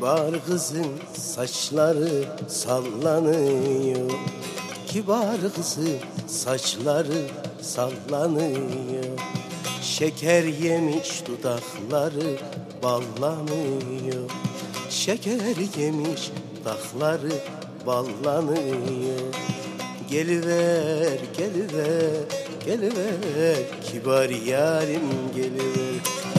Kibar kızın saçları sallanıyor. Kibar kızın saçları sallanıyor. Şeker yemiş dudakları ballanıyor. Şeker yemiş dudakları ballanıyor. Geliver, geliver, geliver. Kibar yarim geliver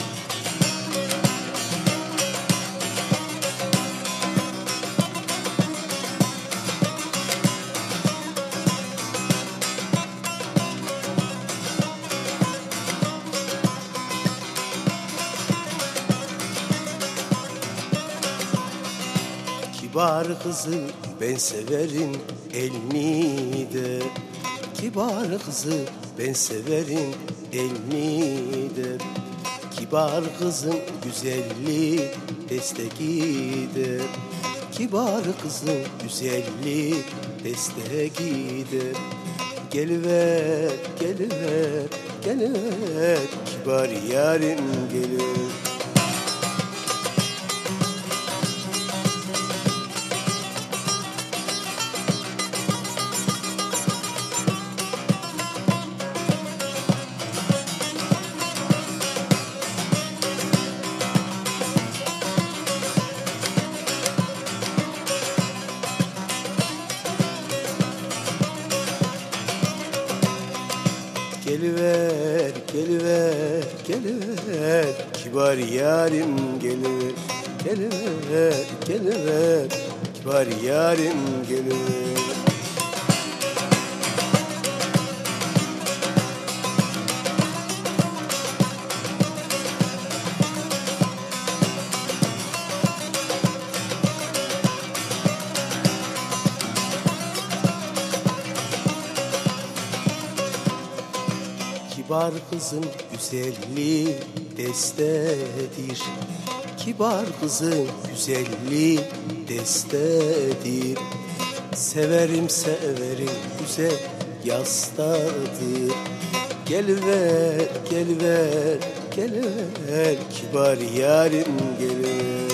Kibar kızı ben severim el mide. Kibar kızı ben severim el mide. Kibar kızın güzelliği deste gider Kibar kızın güzelliği deste gider Geliver, geliver, geliver Kibar yarim gelir Geliver, geliver, geliver. Kibar yarim geliver. Geliver, geliver. Kibar yarim geliver Kibar kızın güzelliği destedir Kibar kızın güzelliği destedir Severim severim güzel yastadır. Geliver geliver geliver Kibar yarim geliver